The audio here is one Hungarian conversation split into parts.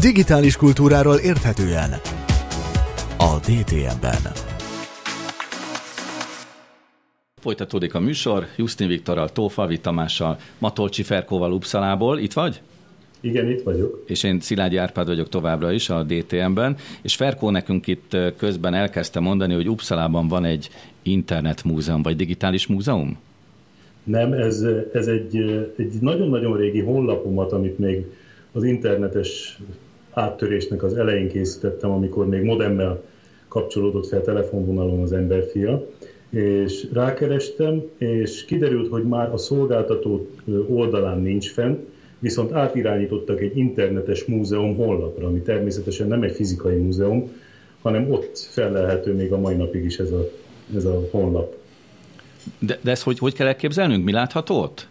Digitális kultúráról érthetően a DTM-ben. Folytatódik a műsor, Justin Viktorral, Tófalvi Tamással, Matolcsi Ferkóval Upszalából. Itt vagy? Igen, itt vagyok. És én Szilágyi Árpád vagyok továbbra is a DTM-ben, és Ferkó nekünk itt közben elkezdte mondani, hogy Uppsalában van egy internetmúzeum, vagy digitális múzeum? Nem, ez, ez egy, egy nagyon-nagyon régi honlapomat, amit még az internetes áttörésnek az elején készítettem, amikor még modemmel kapcsolódott fel telefonvonalon az emberfia, és rákerestem, és kiderült, hogy már a szolgáltató oldalán nincs fent, viszont átirányítottak egy internetes múzeum honlapra, ami természetesen nem egy fizikai múzeum, hanem ott felelhető még a mai napig is ez a, ez a honlap. De, de ezt hogy, hogy kell elképzelnünk? Mi látható ott?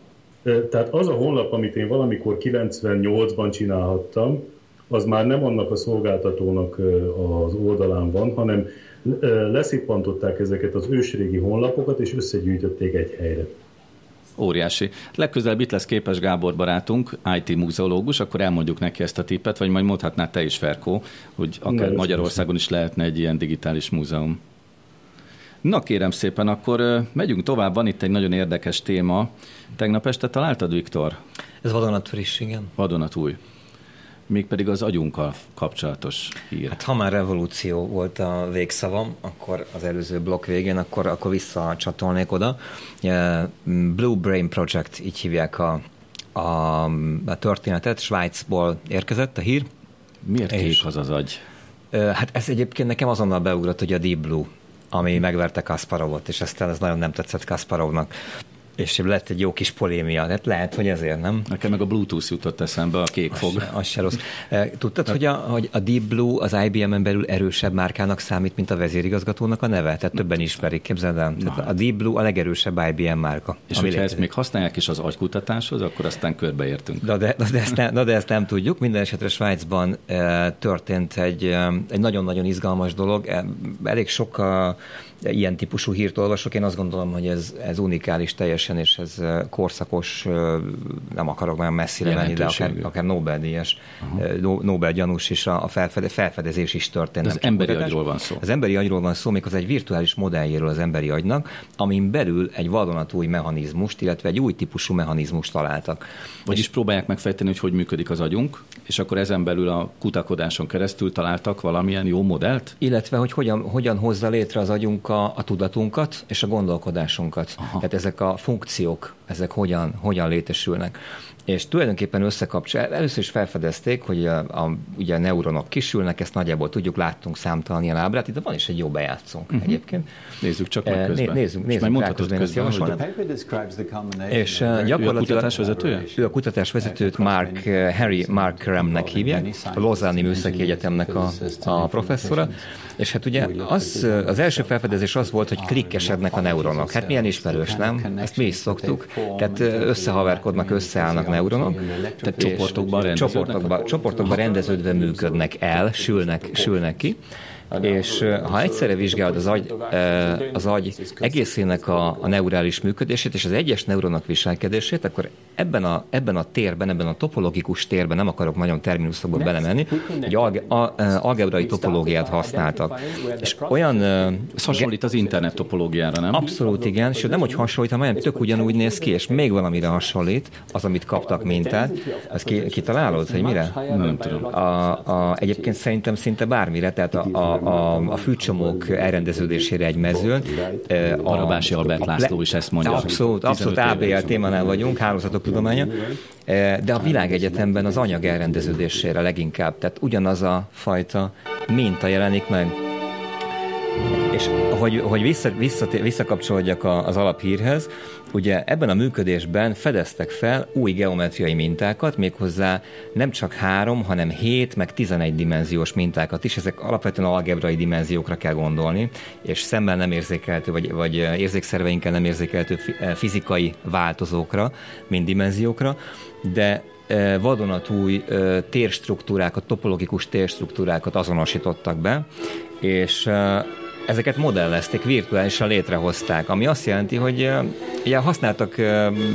Tehát az a honlap, amit én valamikor 98-ban csinálhattam, az már nem annak a szolgáltatónak az oldalán van, hanem leszippantották ezeket az ősrégi honlapokat, és összegyűjtötték egy helyre. Óriási. Legközelebb itt lesz Képes Gábor barátunk, IT múzeológus, akkor elmondjuk neki ezt a tippet, vagy majd mondhatná te is, Ferkó, hogy akár Na, Magyarországon is lehetne egy ilyen digitális múzeum. Na kérem szépen, akkor megyünk tovább, van itt egy nagyon érdekes téma. Tegnap este találtad, Viktor? Ez vadonat friss, igen. Vadonatúj mégpedig az agyunkkal kapcsolatos hír. Hát ha már revolúció volt a végszavam, akkor az előző blokk végén, akkor, akkor visszacsatolnék oda. Blue Brain Project, így hívják a, a, a történetet, Svájcból érkezett a hír. Miért kék az az agy? Hát ez egyébként nekem azonnal beugrott, hogy a Deep Blue ami megverte Kasparovot, és aztán ez nagyon nem tetszett Kasparovnak és lett egy jó kis polémia. Hát lehet, hogy ezért nem. Nekem meg a Bluetooth jutott eszembe, a kék az fog. Se, az se rossz. E, tudtad, hogy a, hogy a Deep Blue az IBM-en belül erősebb márkának számít, mint a vezérigazgatónak a neve? Tehát többen ismerik, képzeld el. Tehát a Deep Blue a legerősebb IBM márka. És hogyha ezt még használják is az agykutatáshoz, akkor aztán körbeértünk. Na de, de, ezt, nem, na de ezt nem tudjuk. Minden esetre Svájcban e, történt egy, e, egy nagyon-nagyon izgalmas dolog. E, elég sok a, ilyen típusú hírt olvasok. Én azt gondolom, hogy ez, ez unikális teljesen, és ez korszakos, nem akarok nagyon messzire menni, de akár, akár Nobel-díjas, Nobel-gyanús is a, a felfede, felfedezés is történt. Az emberi kutatás. agyról van szó. Az emberi agyról van szó, még az egy virtuális modelljéről az emberi agynak, amin belül egy vadonatúj mechanizmust, illetve egy új típusú mechanizmust találtak. Vagyis próbálják megfejteni, hogy hogy működik az agyunk, és akkor ezen belül a kutakodáson keresztül találtak valamilyen jó modellt? Illetve, hogy hogyan, hogyan hozza létre az agyunk a, a tudatunkat és a gondolkodásunkat. Aha. Tehát ezek a funkciók, ezek hogyan, hogyan létesülnek. És tulajdonképpen összekapcsol, először is felfedezték, hogy a, a, ugye a neuronok kisülnek, ezt nagyjából tudjuk, láttunk számtalan ilyen ábrát, itt van is egy jó bejátszónk uh-huh. egyébként. Nézzük csak meg közben. Né, nézzük, nézzük majd közben, közben hogy És gyakorlatilag ő a kutatás vezetője? Ő a kutatás vezetőt Mark, Harry Mark Kremnek hívják, a Lozáni Műszaki Egyetemnek a, a professzora, és hát ugye az, az első felfedezés az volt, hogy klikkesednek a neuronok. Hát milyen ismerős, nem? Ezt mi is szoktuk. Tehát összehaverkodnak, összeállnak neuronok. Tehát csoportokban? Csoportokban, csoportokban rendeződve működnek el, sülnek, sülnek ki és ha egyszerre vizsgálod az agy, az agy egészének a, a neurális működését és az egyes neuronok viselkedését, akkor ebben a, ebben a térben, ebben a topologikus térben, nem akarok nagyon terminuszokba belemenni, egy alge, a, algebrai topológiát használtak. És olyan... Ez hasonlít az internet topológiára, nem? Abszolút igen, és nem, hogy hasonlít, hanem tök ugyanúgy néz ki, és még valamire hasonlít, az, amit kaptak mintát. Ezt ki, kitalálod, hogy mire? Nem tudom. A, a, egyébként szerintem szinte bármire, tehát a, a, a, a fűcsomók elrendeződésére egy mezőn. Arabási Albert László is ezt mondja. Abszolút, abszolút ABL témánál vagyunk, hálózatok tudománya, de a világegyetemben az anyag elrendeződésére leginkább, tehát ugyanaz a fajta minta jelenik meg. És hogy, hogy vissza, vissza, visszakapcsolódjak az alaphírhez, ugye ebben a működésben fedeztek fel új geometriai mintákat, méghozzá nem csak három, hanem 7, meg 11 dimenziós mintákat is. Ezek alapvetően algebrai dimenziókra kell gondolni, és szemmel nem érzékelhető, vagy, vagy érzékszerveinkkel nem érzékelhető fizikai változókra, mint dimenziókra, de e, vadonatúj e, térstruktúrákat, topologikus térstruktúrákat azonosítottak be, és ezeket modellezték, virtuálisan létrehozták, ami azt jelenti, hogy ugye használtak,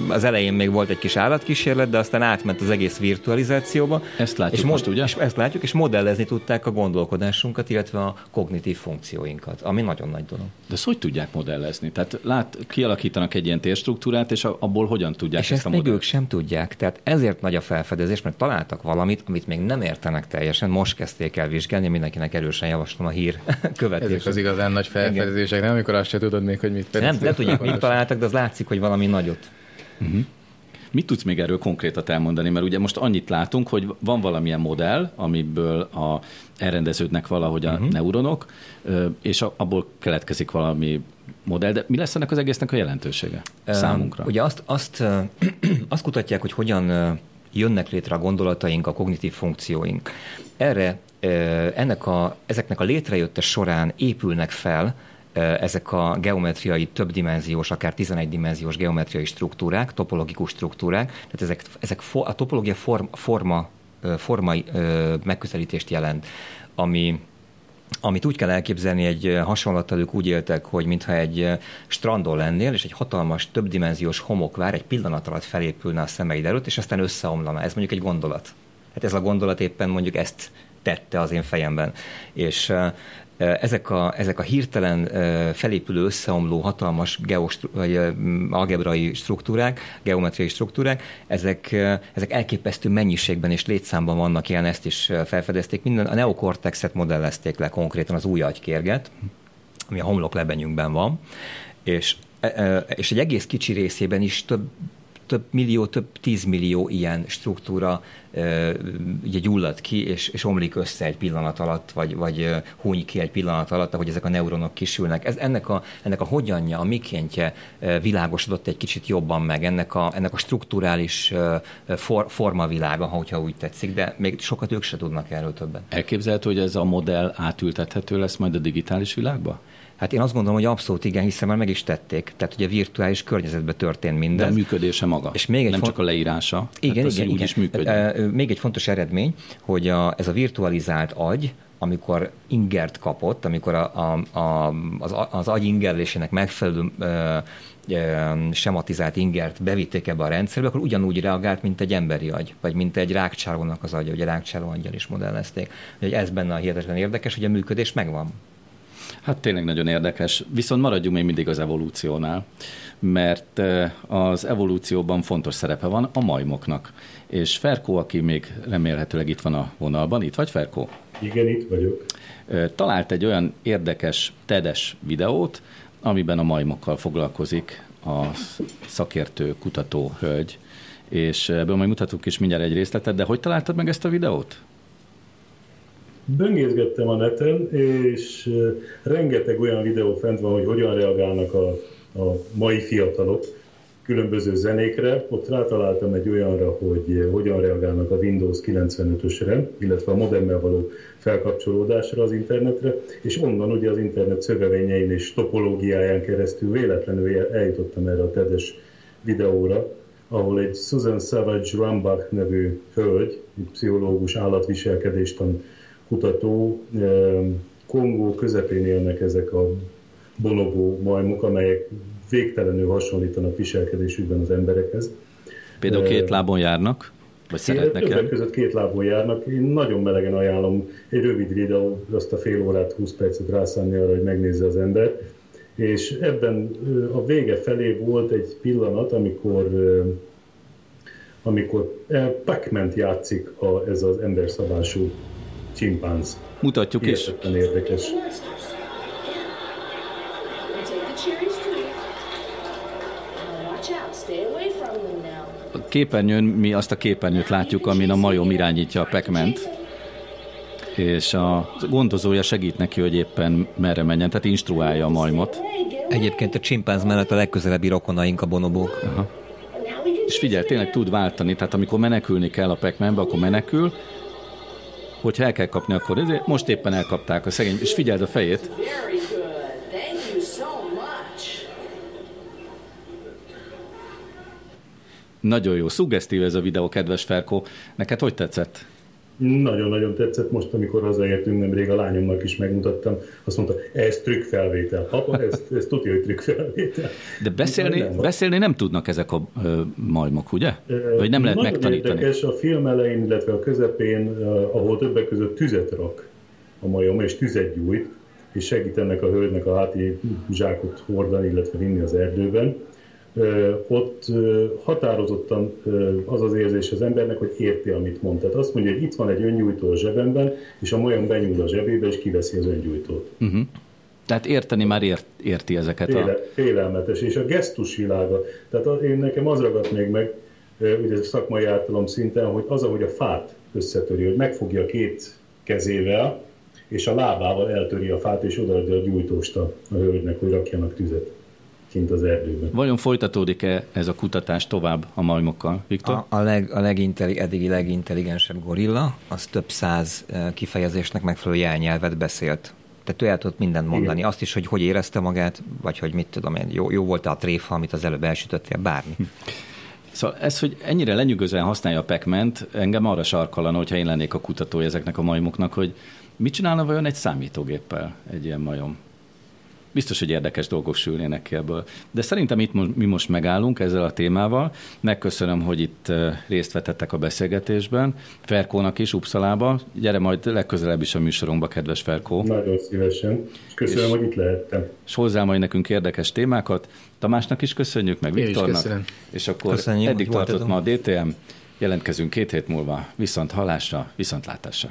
az elején még volt egy kis állatkísérlet, de aztán átment az egész virtualizációba. Ezt látjuk és most, ugye? És ezt látjuk, és modellezni tudták a gondolkodásunkat, illetve a kognitív funkcióinkat, ami nagyon nagy dolog. De ezt hogy tudják modellezni? Tehát lát, kialakítanak egy ilyen térstruktúrát, és abból hogyan tudják és ezt, ezt még ők sem tudják. Tehát ezért nagy a felfedezés, mert találtak valamit, amit még nem értenek teljesen. Most kezdték el vizsgálni, mindenkinek erősen javaslom a hír követését. Ezek az igazán nagy felfedezések, nem? Amikor azt se tudod még, hogy mit Nem, nem tudják, mit találtak, de az látszik, hogy valami nagyot. Uh-huh. Mit tudsz még erről konkrétat elmondani? Mert ugye most annyit látunk, hogy van valamilyen modell, amiből a, elrendeződnek valahogy a uh-huh. neuronok, és abból keletkezik valami modell, de mi lesz ennek az egésznek a jelentősége számunkra? Ugye azt, azt, azt kutatják, hogy hogyan jönnek létre a gondolataink, a kognitív funkcióink. Erre ennek a, ezeknek a létrejötte során épülnek fel ezek a geometriai többdimenziós, akár 11-dimenziós geometriai struktúrák, topologikus struktúrák, tehát ezek, ezek a topológia form, forma, formai megközelítést jelent, ami amit úgy kell elképzelni, egy hasonlattal ők úgy éltek, hogy mintha egy strandon lennél, és egy hatalmas, többdimenziós homokvár egy pillanat alatt felépülne a szemeid előtt, és aztán összeomlana. Ez mondjuk egy gondolat. Hát ez a gondolat éppen mondjuk ezt tette az én fejemben. És ezek a, ezek a hirtelen felépülő, összeomló, hatalmas geostru- vagy algebrai struktúrák, geometriai struktúrák, ezek, ezek elképesztő mennyiségben és létszámban vannak ilyen, ezt is felfedezték. Minden, a neokortexet modellezték le konkrétan az új agykérget, ami a homloklebenyünkben van, és és egy egész kicsi részében is több több millió, több tízmillió ilyen struktúra ugye gyullad ki, és, és omlik össze egy pillanat alatt, vagy, vagy húny ki egy pillanat alatt, ahogy ezek a neuronok kisülnek. Ez, ennek, a, ennek a hogyanja, a mikéntje világosodott egy kicsit jobban meg, ennek a, ennek a strukturális for, formavilága, hogyha úgy tetszik, de még sokat ők se tudnak erről többen. Elképzelhető, hogy ez a modell átültethető lesz majd a digitális világba? Hát én azt gondolom, hogy abszolút igen, hiszen már meg is tették. Tehát ugye virtuális környezetben történt mindez. De a működése maga. És még egy nem font... csak a leírása. Igen, hát igen, igen. Is működik. Még egy fontos eredmény, hogy a, ez a virtualizált agy, amikor ingert kapott, amikor a, a, a, az, az agy ingerlésének megfelelő ö, sematizált ingert bevitték ebbe a rendszerbe, akkor ugyanúgy reagált, mint egy emberi agy, vagy mint egy rákcsálónak az agya, ugye rákcsáló angyal is modellezték. Hogy ez benne a hihetetlen érdekes, hogy a működés megvan. Hát tényleg nagyon érdekes. Viszont maradjunk még mindig az evolúciónál, mert az evolúcióban fontos szerepe van a majmoknak. És Ferkó, aki még remélhetőleg itt van a vonalban, itt vagy Ferkó? Igen, itt vagyok. Talált egy olyan érdekes tedes videót, amiben a majmokkal foglalkozik a szakértő, kutató hölgy, és ebből majd mutatunk is mindjárt egy részletet, de hogy találtad meg ezt a videót? Böngészgettem a neten, és rengeteg olyan videó fent van, hogy hogyan reagálnak a, a mai fiatalok különböző zenékre. Ott rátaláltam egy olyanra, hogy hogyan reagálnak a Windows 95-ösre, illetve a modemmel való felkapcsolódásra az internetre, és onnan ugye az internet szövevényein és topológiáján keresztül véletlenül eljutottam erre a tedes videóra, ahol egy Susan Savage Rambach nevű hölgy, pszichológus, állatviselkedéstan kutató, Kongó közepén élnek ezek a bonobó majmok, amelyek végtelenül hasonlítanak viselkedésükben az emberekhez. Például két lábon járnak? Vagy szeretnek Többek között két lábon járnak. Én nagyon melegen ajánlom egy rövid videó, azt a fél órát, 20 percet rászánni arra, hogy megnézze az ember. És ebben a vége felé volt egy pillanat, amikor amikor pac játszik a, ez az emberszabású csimpánz. Mutatjuk is. érdekes. A képernyőn mi azt a képernyőt látjuk, amin a majom irányítja a pekment, és a gondozója segít neki, hogy éppen merre menjen, tehát instruálja a majmot. Egyébként a csimpánz mellett a legközelebbi rokonaink a bonobók. Aha. És figyelj, tényleg tud váltani, tehát amikor menekülni kell a pekmenbe, akkor menekül, hogyha el kell kapni, akkor ezért most éppen elkapták a szegény, és figyeld a fejét. Nagyon jó, szuggesztív ez a videó, kedves Ferkó. Neked hogy tetszett? Nagyon-nagyon tetszett most, amikor hazaértünk nemrég, a lányomnak is megmutattam. Azt mondta, ez trükkfelvétel. Papa, ez, ez tudja, hogy trükkfelvétel. De beszélni nem, beszélni nem tudnak ezek a ö, majmok, ugye? Vagy nem lehet Nagyon megtanítani? Érdekes, a film elején, illetve a közepén, ahol többek között tüzet rak a majom, és tüzet gyújt, és segít ennek a hölgynek a háti zsákot hordani, illetve vinni az erdőben ott határozottan az az érzés az embernek, hogy érti, amit mond. Tehát azt mondja, hogy itt van egy öngyújtó a zsebemben, és a majom benyúl a zsebébe, és kiveszi az öngyújtót. Uh-huh. Tehát érteni már ért, érti ezeket Féle, a... Félelmetes, és a gesztusvilága. Tehát az, én nekem az ragadt még meg, ugye szakmai általom szinten, hogy az, ahogy a fát összetöri, hogy megfogja két kezével, és a lábával eltöri a fát, és odaadja a gyújtóst a hölgynek, hogy rakjanak tüzet kint az erdőben. Vajon folytatódik-e ez a kutatás tovább a majmokkal, Viktor? A, a leg, a legintelli, eddigi legintelligensebb gorilla, az több száz kifejezésnek megfelelő jelnyelvet beszélt. Tehát ő el tudott mindent mondani. Igen. Azt is, hogy hogy érezte magát, vagy hogy mit tudom én, jó, jó volt a tréfa, amit az előbb elsütöttél, bármi. Hm. Szóval ez, hogy ennyire lenyűgözően használja a pac engem arra sarkalana, hogyha én lennék a kutatója ezeknek a majmoknak, hogy mit csinálna vajon egy számítógéppel egy ilyen majom? Biztos, hogy érdekes dolgok sülnének ki ebből. De szerintem itt mi most megállunk ezzel a témával. Megköszönöm, hogy itt részt vettettek a beszélgetésben. Ferkónak is, Upszalába. Gyere majd legközelebb is a műsorunkba, kedves Ferkó. Nagyon szívesen. És köszönöm, és, hogy itt lehettem. És hozzá majd nekünk érdekes témákat. Tamásnak is köszönjük, meg Viktornak. És akkor Köszönjük, eddig tartott ma a DTM. Jelentkezünk két hét múlva. Viszont halásra, viszont látásra.